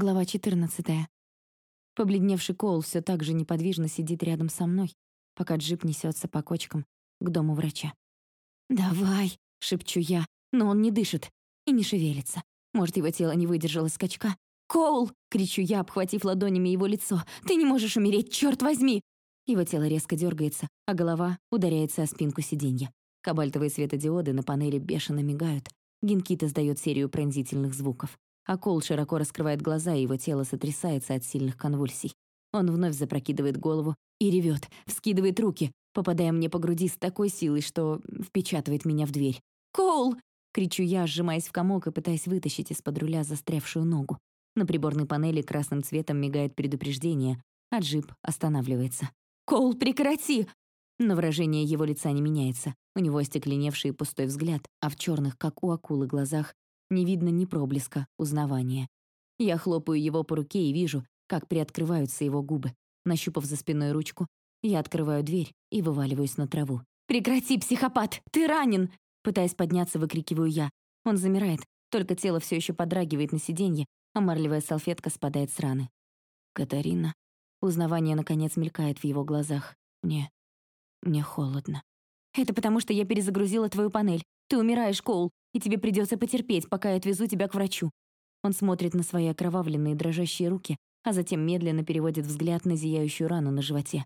Глава 14. Побледневший Коул все так же неподвижно сидит рядом со мной, пока джип несется по кочкам к дому врача. «Давай!» — шепчу я, но он не дышит и не шевелится. Может, его тело не выдержало скачка. «Коул!» — кричу я, обхватив ладонями его лицо. «Ты не можешь умереть, черт возьми!» Его тело резко дергается, а голова ударяется о спинку сиденья. Кабальтовые светодиоды на панели бешено мигают. Гинкит издает серию пронзительных звуков а Кол широко раскрывает глаза, и его тело сотрясается от сильных конвульсий. Он вновь запрокидывает голову и ревет, вскидывает руки, попадая мне по груди с такой силой, что впечатывает меня в дверь. «Коул!» — кричу я, сжимаясь в комок и пытаясь вытащить из-под руля застрявшую ногу. На приборной панели красным цветом мигает предупреждение, а джип останавливается. «Коул, прекрати!» Но выражение его лица не меняется. У него остекленевший пустой взгляд, а в черных, как у акулы, глазах не видно ни проблеска узнавания. Я хлопаю его по руке и вижу, как приоткрываются его губы. Нащупав за спиной ручку, я открываю дверь и вываливаюсь на траву. «Прекрати, психопат! Ты ранен!» Пытаясь подняться, выкрикиваю я. Он замирает, только тело все еще подрагивает на сиденье, а марлевая салфетка спадает с раны. «Катарина?» Узнавание, наконец, мелькает в его глазах. Мне... мне холодно. «Это потому, что я перезагрузила твою панель. Ты умираешь, Коул и тебе придется потерпеть, пока я отвезу тебя к врачу». Он смотрит на свои окровавленные дрожащие руки, а затем медленно переводит взгляд на зияющую рану на животе.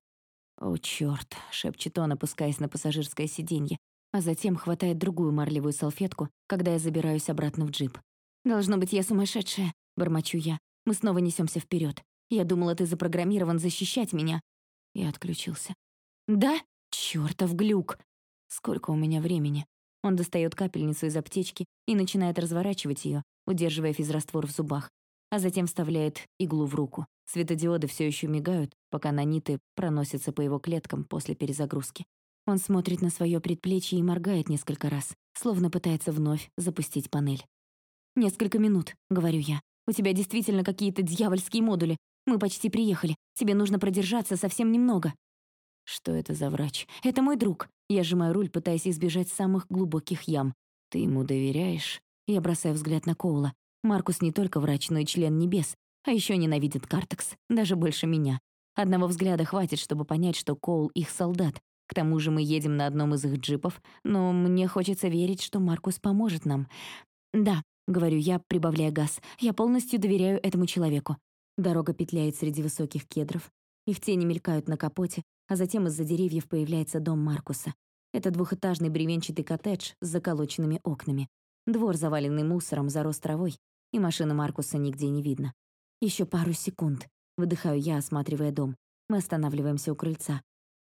«О, чёрт!» — шепчет он, опускаясь на пассажирское сиденье, а затем хватает другую марлевую салфетку, когда я забираюсь обратно в джип. «Должно быть, я сумасшедшая», — бормочу я. «Мы снова несемся вперед. Я думала, ты запрограммирован защищать меня». Я отключился. «Да? Чёртов глюк! Сколько у меня времени?» Он достает капельницу из аптечки и начинает разворачивать ее, удерживая физраствор в зубах, а затем вставляет иглу в руку. Светодиоды все еще мигают, пока наниты проносятся по его клеткам после перезагрузки. Он смотрит на свое предплечье и моргает несколько раз, словно пытается вновь запустить панель. «Несколько минут», — говорю я. «У тебя действительно какие-то дьявольские модули. Мы почти приехали. Тебе нужно продержаться совсем немного». Что это за врач? Это мой друг. Я сжимаю руль, пытаясь избежать самых глубоких ям. Ты ему доверяешь? Я бросаю взгляд на Коула. Маркус не только врач, но и член небес. А еще ненавидит Картекс. Даже больше меня. Одного взгляда хватит, чтобы понять, что Коул — их солдат. К тому же мы едем на одном из их джипов, но мне хочется верить, что Маркус поможет нам. «Да», — говорю я, прибавляя газ, — «я полностью доверяю этому человеку». Дорога петляет среди высоких кедров. Их тени мелькают на капоте, а затем из-за деревьев появляется дом Маркуса. Это двухэтажный бревенчатый коттедж с заколоченными окнами. Двор, заваленный мусором, зарос травой, и машины Маркуса нигде не видно. Еще пару секунд. Выдыхаю я, осматривая дом. Мы останавливаемся у крыльца.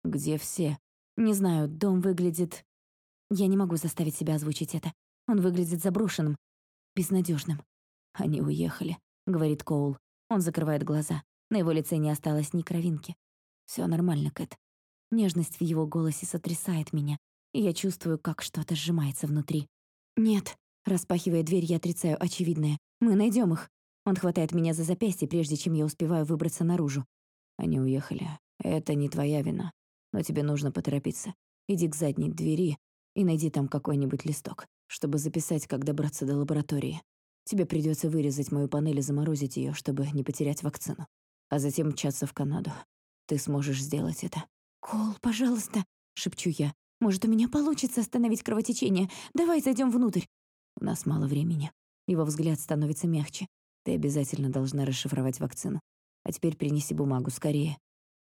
Где все? Не знаю, дом выглядит... Я не могу заставить себя озвучить это. Он выглядит заброшенным, безнадежным. «Они уехали», — говорит Коул. Он закрывает глаза. На его лице не осталось ни кровинки. Все нормально, Кэт. Нежность в его голосе сотрясает меня, и я чувствую, как что-то сжимается внутри. «Нет», — распахивая дверь, я отрицаю очевидное. «Мы найдем их». Он хватает меня за запястье, прежде чем я успеваю выбраться наружу. Они уехали. Это не твоя вина. Но тебе нужно поторопиться. Иди к задней двери и найди там какой-нибудь листок, чтобы записать, как добраться до лаборатории. Тебе придется вырезать мою панель и заморозить ее, чтобы не потерять вакцину. А затем мчаться в Канаду. Ты сможешь сделать это. «Кол, пожалуйста», — шепчу я. «Может, у меня получится остановить кровотечение. Давай зайдем внутрь». У нас мало времени. Его взгляд становится мягче. Ты обязательно должна расшифровать вакцину. А теперь принеси бумагу, скорее.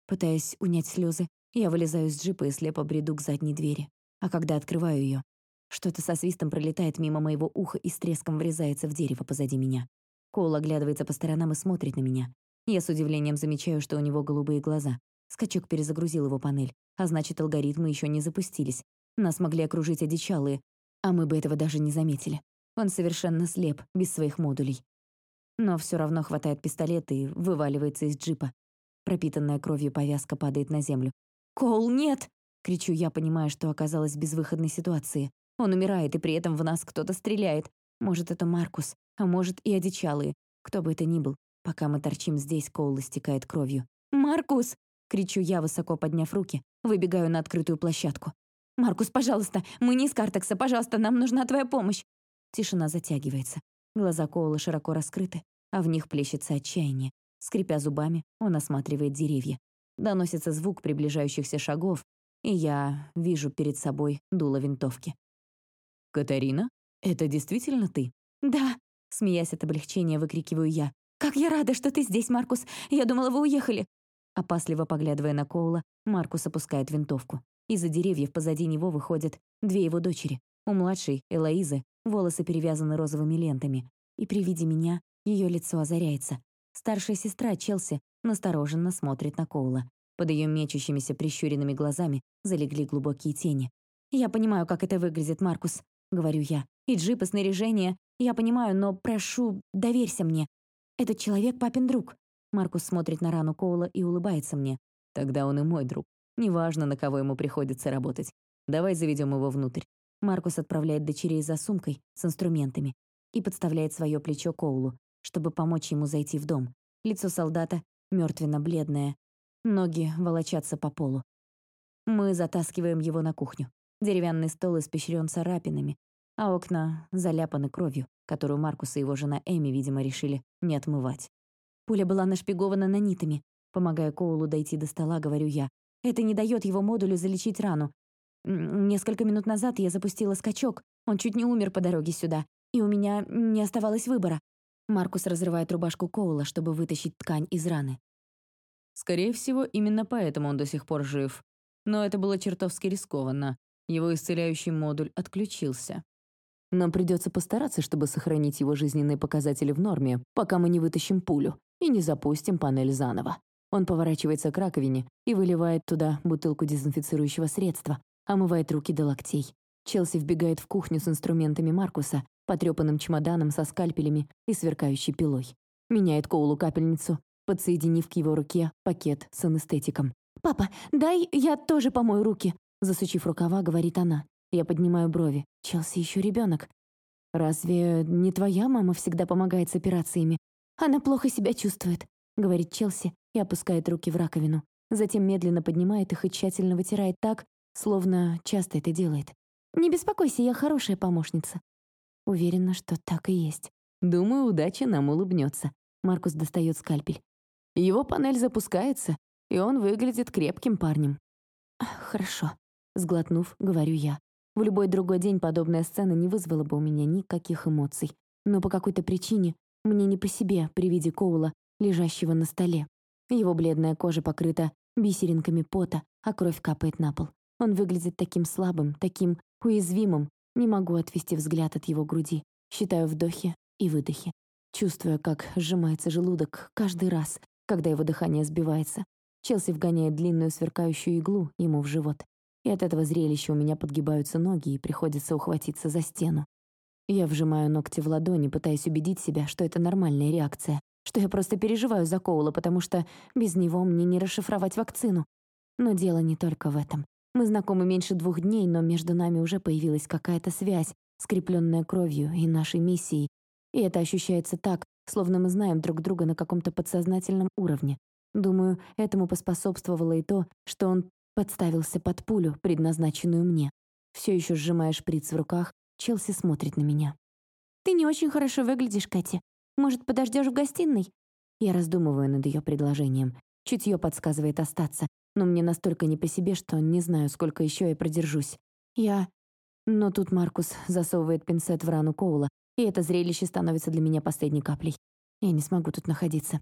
Пытаясь унять слезы, я вылезаю из джипа и слепо бреду к задней двери. А когда открываю ее, что-то со свистом пролетает мимо моего уха и с треском врезается в дерево позади меня. Коул оглядывается по сторонам и смотрит на меня. Я с удивлением замечаю, что у него голубые глаза. Скачок перезагрузил его панель, а значит, алгоритмы еще не запустились. Нас могли окружить одичалые, а мы бы этого даже не заметили. Он совершенно слеп, без своих модулей. Но все равно хватает пистолет и вываливается из джипа. Пропитанная кровью повязка падает на землю. «Коул, нет!» — кричу я, понимая, что оказалась в безвыходной ситуации. Он умирает, и при этом в нас кто-то стреляет. Может, это Маркус, а может, и одичалые. Кто бы это ни был. Пока мы торчим здесь, Коул истекает кровью. «Маркус!» — кричу я, высоко подняв руки, выбегаю на открытую площадку. «Маркус, пожалуйста, мы не из Картекса, пожалуйста, нам нужна твоя помощь!» Тишина затягивается. Глаза Коула широко раскрыты, а в них плещется отчаяние. Скрипя зубами, он осматривает деревья. Доносится звук приближающихся шагов, и я вижу перед собой дуло винтовки. «Катарина, это действительно ты?» «Да», — смеясь от облегчения, выкрикиваю я. «Как я рада, что ты здесь, Маркус! Я думала, вы уехали!» Опасливо поглядывая на Коула, Маркус опускает винтовку. Из-за деревьев позади него выходят две его дочери. У младшей, Элоизы, волосы перевязаны розовыми лентами. И при виде меня ее лицо озаряется. Старшая сестра, Челси, настороженно смотрит на Коула. Под ее мечущимися прищуренными глазами залегли глубокие тени. «Я понимаю, как это выглядит, Маркус», — говорю я. «И джип, и снаряжение. Я понимаю, но прошу, доверься мне. Этот человек папин друг». Маркус смотрит на рану Коула и улыбается мне. «Тогда он и мой друг. Неважно, на кого ему приходится работать. Давай заведем его внутрь». Маркус отправляет дочерей за сумкой с инструментами и подставляет свое плечо Коулу, чтобы помочь ему зайти в дом. Лицо солдата мертвенно-бледное, ноги волочатся по полу. Мы затаскиваем его на кухню. Деревянный стол испещрен царапинами, а окна заляпаны кровью, которую Маркус и его жена Эми, видимо, решили не отмывать. Пуля была нашпигована нанитами. Помогая Коулу дойти до стола, говорю я. Это не дает его модулю залечить рану. Несколько минут назад я запустила скачок. Он чуть не умер по дороге сюда, и у меня не оставалось выбора. Маркус разрывает рубашку Коула, чтобы вытащить ткань из раны. Скорее всего, именно поэтому он до сих пор жив. Но это было чертовски рискованно. Его исцеляющий модуль отключился. Нам придется постараться, чтобы сохранить его жизненные показатели в норме, пока мы не вытащим пулю и не запустим панель заново. Он поворачивается к раковине и выливает туда бутылку дезинфицирующего средства, омывает руки до локтей. Челси вбегает в кухню с инструментами Маркуса, потрепанным чемоданом со скальпелями и сверкающей пилой. Меняет Коулу капельницу, подсоединив к его руке пакет с анестетиком. «Папа, дай я тоже помою руки», засучив рукава, говорит она. Я поднимаю брови. Челси еще ребенок. «Разве не твоя мама всегда помогает с операциями?» «Она плохо себя чувствует», — говорит Челси и опускает руки в раковину. Затем медленно поднимает их и тщательно вытирает так, словно часто это делает. «Не беспокойся, я хорошая помощница». Уверена, что так и есть. Думаю, удача нам улыбнется. Маркус достает скальпель. Его панель запускается, и он выглядит крепким парнем. «Хорошо», — сглотнув, говорю я. В любой другой день подобная сцена не вызвала бы у меня никаких эмоций. Но по какой-то причине мне не по себе при виде Коула, лежащего на столе. Его бледная кожа покрыта бисеринками пота, а кровь капает на пол. Он выглядит таким слабым, таким уязвимым. Не могу отвести взгляд от его груди. Считаю вдохи и выдохи. Чувствуя, как сжимается желудок каждый раз, когда его дыхание сбивается. Челси вгоняет длинную сверкающую иглу ему в живот. И от этого зрелища у меня подгибаются ноги и приходится ухватиться за стену. Я вжимаю ногти в ладони, пытаясь убедить себя, что это нормальная реакция, что я просто переживаю за Коула, потому что без него мне не расшифровать вакцину. Но дело не только в этом. Мы знакомы меньше двух дней, но между нами уже появилась какая-то связь, скрепленная кровью и нашей миссией. И это ощущается так, словно мы знаем друг друга на каком-то подсознательном уровне. Думаю, этому поспособствовало и то, что он подставился под пулю, предназначенную мне. Все еще сжимая шприц в руках, Челси смотрит на меня. «Ты не очень хорошо выглядишь, Кэти. Может, подождешь в гостиной?» Я раздумываю над ее предложением. Чутье подсказывает остаться, но мне настолько не по себе, что не знаю, сколько еще я продержусь. Я... Но тут Маркус засовывает пинцет в рану Коула, и это зрелище становится для меня последней каплей. Я не смогу тут находиться.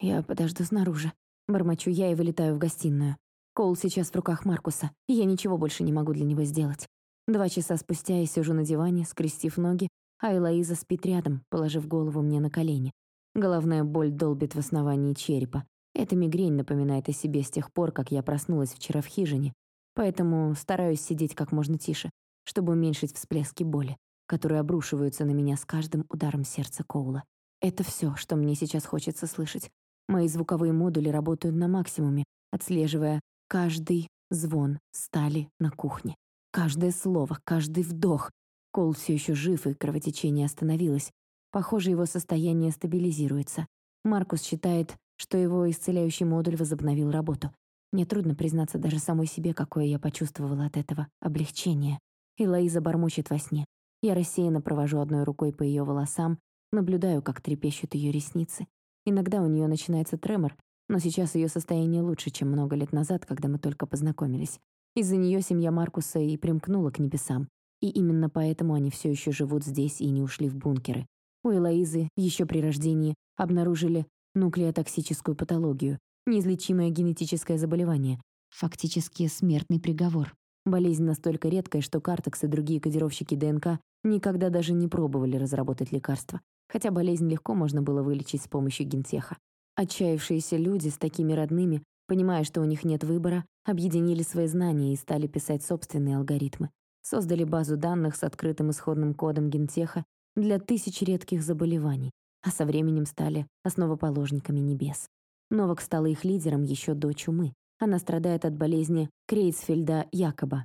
Я подожду снаружи. Бормочу я и вылетаю в гостиную. Коул сейчас в руках Маркуса, и я ничего больше не могу для него сделать. Два часа спустя я сижу на диване, скрестив ноги, а Элоиза спит рядом, положив голову мне на колени. Головная боль долбит в основании черепа. Эта мигрень напоминает о себе с тех пор, как я проснулась вчера в хижине. Поэтому стараюсь сидеть как можно тише, чтобы уменьшить всплески боли, которые обрушиваются на меня с каждым ударом сердца Коула. Это все, что мне сейчас хочется слышать. Мои звуковые модули работают на максимуме, отслеживая каждый звон стали на кухне. Каждое слово, каждый вдох. Кол все еще жив, и кровотечение остановилось. Похоже, его состояние стабилизируется. Маркус считает, что его исцеляющий модуль возобновил работу. Мне трудно признаться даже самой себе, какое я почувствовала от этого облегчение. И Лоиза бормочет во сне. Я рассеянно провожу одной рукой по ее волосам, Наблюдаю, как трепещут ее ресницы. Иногда у нее начинается тремор, но сейчас ее состояние лучше, чем много лет назад, когда мы только познакомились. Из-за нее семья Маркуса и примкнула к небесам. И именно поэтому они все еще живут здесь и не ушли в бункеры. У Элоизы еще при рождении обнаружили нуклеотоксическую патологию, неизлечимое генетическое заболевание, фактически смертный приговор. Болезнь настолько редкая, что Картекс и другие кодировщики ДНК никогда даже не пробовали разработать лекарство, хотя болезнь легко можно было вылечить с помощью гентеха. Отчаявшиеся люди с такими родными, понимая, что у них нет выбора, объединили свои знания и стали писать собственные алгоритмы. Создали базу данных с открытым исходным кодом гентеха для тысяч редких заболеваний, а со временем стали основоположниками небес. Новак стала их лидером еще до чумы. Она страдает от болезни Крейцфельда-Якоба,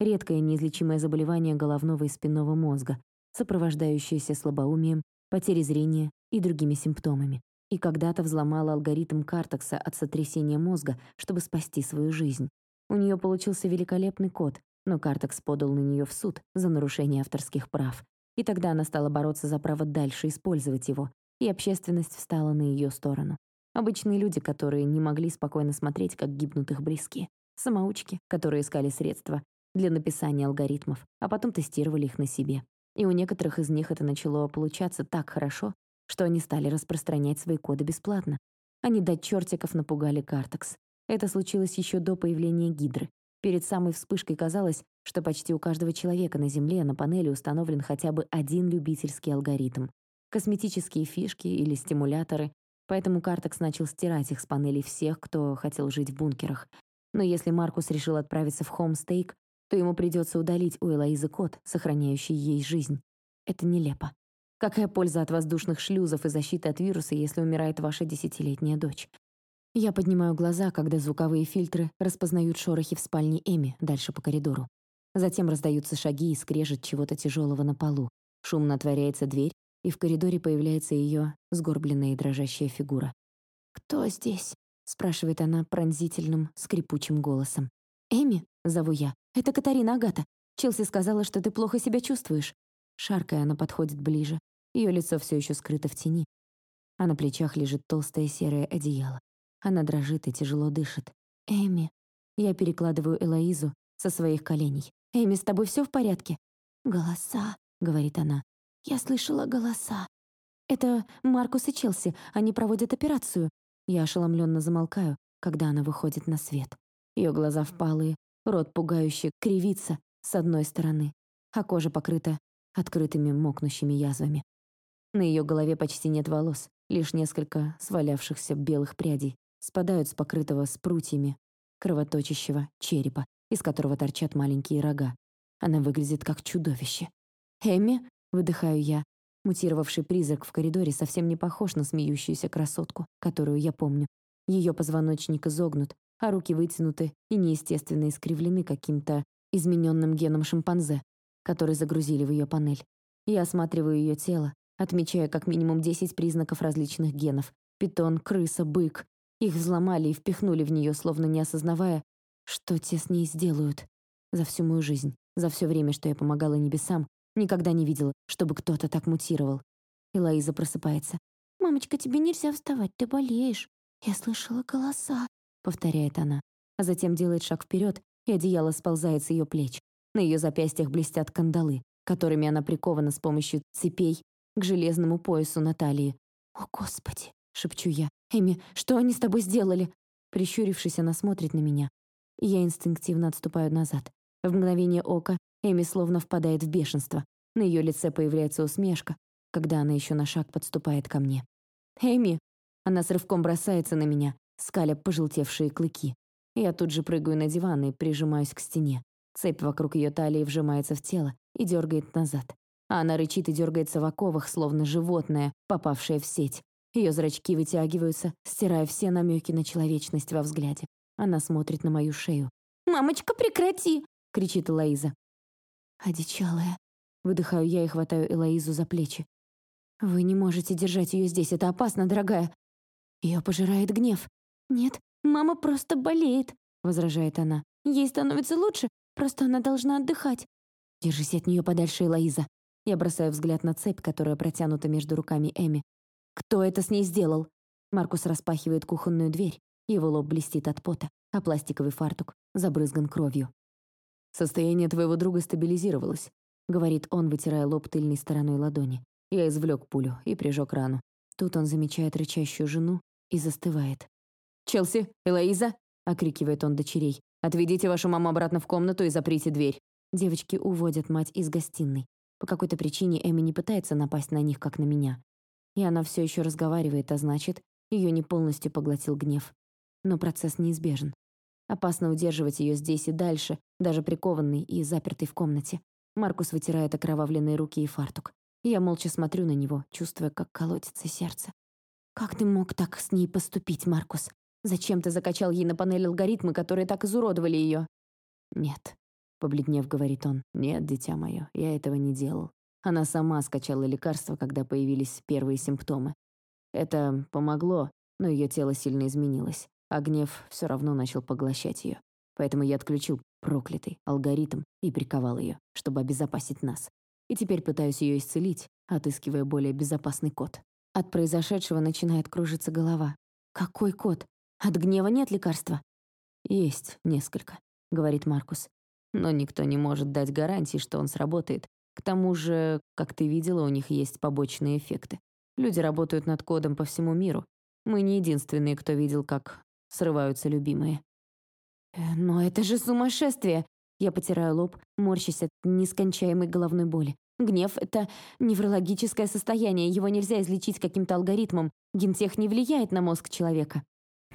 редкое неизлечимое заболевание головного и спинного мозга, сопровождающееся слабоумием, потерей зрения и другими симптомами и когда-то взломала алгоритм Картекса от сотрясения мозга, чтобы спасти свою жизнь. У нее получился великолепный код, но Картекс подал на нее в суд за нарушение авторских прав. И тогда она стала бороться за право дальше использовать его, и общественность встала на ее сторону. Обычные люди, которые не могли спокойно смотреть, как гибнут их близкие. Самоучки, которые искали средства для написания алгоритмов, а потом тестировали их на себе. И у некоторых из них это начало получаться так хорошо, что они стали распространять свои коды бесплатно. Они до чертиков напугали Картекс. Это случилось еще до появления Гидры. Перед самой вспышкой казалось, что почти у каждого человека на Земле на панели установлен хотя бы один любительский алгоритм. Косметические фишки или стимуляторы. Поэтому Картекс начал стирать их с панелей всех, кто хотел жить в бункерах. Но если Маркус решил отправиться в Хомстейк, то ему придется удалить у Элоизы код, сохраняющий ей жизнь. Это нелепо. Какая польза от воздушных шлюзов и защиты от вируса, если умирает ваша десятилетняя дочь? Я поднимаю глаза, когда звуковые фильтры распознают шорохи в спальне Эми дальше по коридору. Затем раздаются шаги и скрежет чего-то тяжелого на полу. Шумно отворяется дверь, и в коридоре появляется ее сгорбленная и дрожащая фигура. «Кто здесь?» — спрашивает она пронзительным, скрипучим голосом. «Эми?» — зову я. «Это Катарина Агата. Челси сказала, что ты плохо себя чувствуешь». Шаркая, она подходит ближе. Ее лицо все еще скрыто в тени, а на плечах лежит толстое серое одеяло. Она дрожит и тяжело дышит. «Эми». Я перекладываю Элоизу со своих коленей. «Эми, с тобой все в порядке?» «Голоса», — говорит она. «Я слышала голоса». «Это Маркус и Челси. Они проводят операцию». Я ошеломленно замолкаю, когда она выходит на свет. Ее глаза впалые, рот пугающе кривится с одной стороны, а кожа покрыта открытыми мокнущими язвами. На ее голове почти нет волос, лишь несколько свалявшихся белых прядей спадают с покрытого спрутьями кровоточащего черепа, из которого торчат маленькие рога. Она выглядит как чудовище. «Эмми?» — выдыхаю я. Мутировавший призрак в коридоре совсем не похож на смеющуюся красотку, которую я помню. Ее позвоночник изогнут, а руки вытянуты и неестественно искривлены каким-то измененным геном шимпанзе, который загрузили в ее панель. Я осматриваю ее тело, отмечая как минимум 10 признаков различных генов. Питон, крыса, бык. Их взломали и впихнули в нее, словно не осознавая, что те с ней сделают. За всю мою жизнь, за все время, что я помогала небесам, никогда не видела, чтобы кто-то так мутировал. И Лоиза просыпается. «Мамочка, тебе нельзя вставать, ты болеешь». «Я слышала голоса», — повторяет она, а затем делает шаг вперед, и одеяло сползает с ее плеч. На ее запястьях блестят кандалы, которыми она прикована с помощью цепей к железному поясу Натальи. «О, Господи!» — шепчу я. «Эми, что они с тобой сделали?» Прищурившись, она смотрит на меня. Я инстинктивно отступаю назад. В мгновение ока Эми словно впадает в бешенство. На ее лице появляется усмешка, когда она еще на шаг подступает ко мне. «Эми!» Она с рывком бросается на меня, скаля пожелтевшие клыки. Я тут же прыгаю на диван и прижимаюсь к стене. Цепь вокруг ее талии вжимается в тело и дергает назад а она рычит и дергается в оковах, словно животное, попавшее в сеть. Ее зрачки вытягиваются, стирая все намеки на человечность во взгляде. Она смотрит на мою шею. «Мамочка, прекрати!» — кричит Элоиза. «Одичалая». Выдыхаю я и хватаю Элоизу за плечи. «Вы не можете держать ее здесь, это опасно, дорогая». Ее пожирает гнев. «Нет, мама просто болеет», — возражает она. «Ей становится лучше, просто она должна отдыхать». «Держись от нее подальше, Элоиза. Я бросаю взгляд на цепь, которая протянута между руками Эми. «Кто это с ней сделал?» Маркус распахивает кухонную дверь. Его лоб блестит от пота, а пластиковый фартук забрызган кровью. «Состояние твоего друга стабилизировалось», — говорит он, вытирая лоб тыльной стороной ладони. Я извлек пулю и прижег рану. Тут он замечает рычащую жену и застывает. «Челси, Элоиза!» — окрикивает он дочерей. «Отведите вашу маму обратно в комнату и заприте дверь». Девочки уводят мать из гостиной. По какой-то причине Эми не пытается напасть на них, как на меня. И она все еще разговаривает, а значит, ее не полностью поглотил гнев. Но процесс неизбежен. Опасно удерживать ее здесь и дальше, даже прикованный и запертый в комнате. Маркус вытирает окровавленные руки и фартук. Я молча смотрю на него, чувствуя, как колотится сердце. «Как ты мог так с ней поступить, Маркус? Зачем ты закачал ей на панель алгоритмы, которые так изуродовали ее?» «Нет», — побледнев, говорит он. «Нет, дитя мое, я этого не делал. Она сама скачала лекарства, когда появились первые симптомы. Это помогло, но ее тело сильно изменилось, а гнев все равно начал поглощать ее. Поэтому я отключил проклятый алгоритм и приковал ее, чтобы обезопасить нас. И теперь пытаюсь ее исцелить, отыскивая более безопасный код. От произошедшего начинает кружиться голова. «Какой код? От гнева нет лекарства?» «Есть несколько», — говорит Маркус. «Но никто не может дать гарантии, что он сработает. К тому же, как ты видела, у них есть побочные эффекты. Люди работают над кодом по всему миру. Мы не единственные, кто видел, как срываются любимые. Э, «Но это же сумасшествие!» Я потираю лоб, морщась от нескончаемой головной боли. Гнев — это неврологическое состояние, его нельзя излечить каким-то алгоритмом. Гентех не влияет на мозг человека.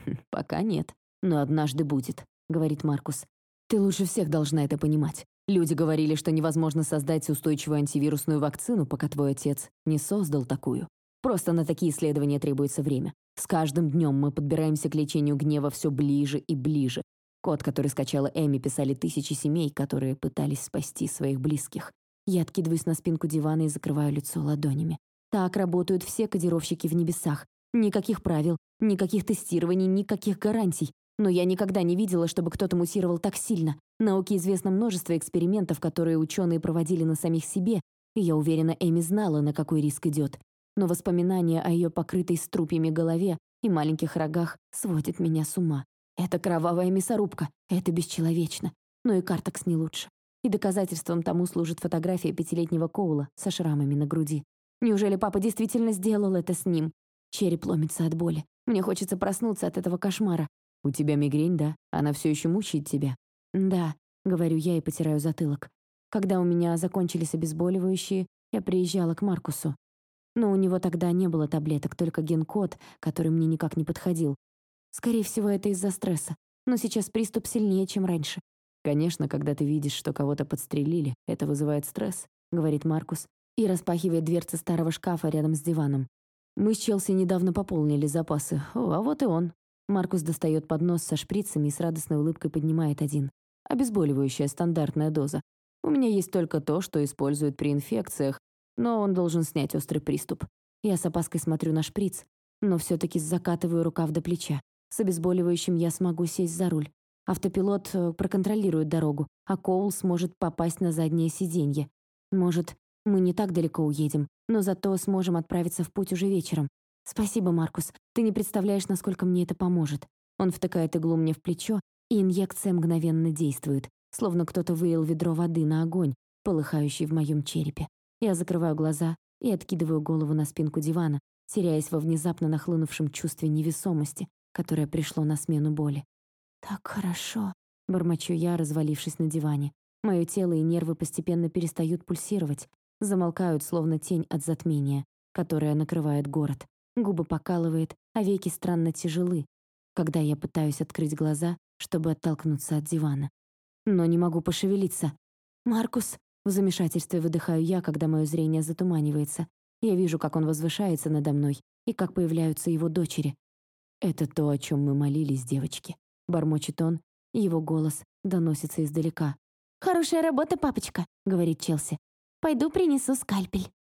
«Хм, «Пока нет, но однажды будет», — говорит Маркус. «Ты лучше всех должна это понимать. Люди говорили, что невозможно создать устойчивую антивирусную вакцину, пока твой отец не создал такую. Просто на такие исследования требуется время. С каждым днем мы подбираемся к лечению гнева все ближе и ближе. Код, который скачала Эми, писали тысячи семей, которые пытались спасти своих близких. Я откидываюсь на спинку дивана и закрываю лицо ладонями. Так работают все кодировщики в небесах. Никаких правил, никаких тестирований, никаких гарантий. Но я никогда не видела, чтобы кто-то мутировал так сильно. Науке известно множество экспериментов, которые ученые проводили на самих себе, и я уверена, Эми знала, на какой риск идет но воспоминания о ее покрытой струпьями голове и маленьких рогах сводят меня с ума. Это кровавая мясорубка, это бесчеловечно. Но и картекс не лучше. И доказательством тому служит фотография пятилетнего Коула со шрамами на груди. Неужели папа действительно сделал это с ним? Череп ломится от боли. Мне хочется проснуться от этого кошмара. «У тебя мигрень, да? Она все еще мучает тебя?» «Да», — говорю я и потираю затылок. Когда у меня закончились обезболивающие, я приезжала к Маркусу. Но у него тогда не было таблеток, только ген-код, который мне никак не подходил. Скорее всего, это из-за стресса. Но сейчас приступ сильнее, чем раньше. «Конечно, когда ты видишь, что кого-то подстрелили, это вызывает стресс», — говорит Маркус и распахивает дверцы старого шкафа рядом с диваном. «Мы с Челси недавно пополнили запасы. О, а вот и он». Маркус достает поднос со шприцами и с радостной улыбкой поднимает один. Обезболивающая стандартная доза. У меня есть только то, что используют при инфекциях, но он должен снять острый приступ. Я с опаской смотрю на шприц, но все-таки закатываю рукав до плеча. С обезболивающим я смогу сесть за руль. Автопилот э, проконтролирует дорогу, а Коул сможет попасть на заднее сиденье. Может, мы не так далеко уедем, но зато сможем отправиться в путь уже вечером. Спасибо, Маркус. Ты не представляешь, насколько мне это поможет. Он втыкает иглу мне в плечо, и инъекция мгновенно действует, словно кто-то вылил ведро воды на огонь, полыхающий в моем черепе. Я закрываю глаза и откидываю голову на спинку дивана, теряясь во внезапно нахлынувшем чувстве невесомости, которое пришло на смену боли. «Так хорошо», — бормочу я, развалившись на диване. Мое тело и нервы постепенно перестают пульсировать, замолкают, словно тень от затмения, которое накрывает город. Губы покалывает, а веки странно тяжелы, когда я пытаюсь открыть глаза, чтобы оттолкнуться от дивана. Но не могу пошевелиться. «Маркус!» В замешательстве выдыхаю я, когда мое зрение затуманивается. Я вижу, как он возвышается надо мной и как появляются его дочери. «Это то, о чем мы молились, девочки», — бормочет он, его голос доносится издалека. «Хорошая работа, папочка», — говорит Челси. «Пойду принесу скальпель».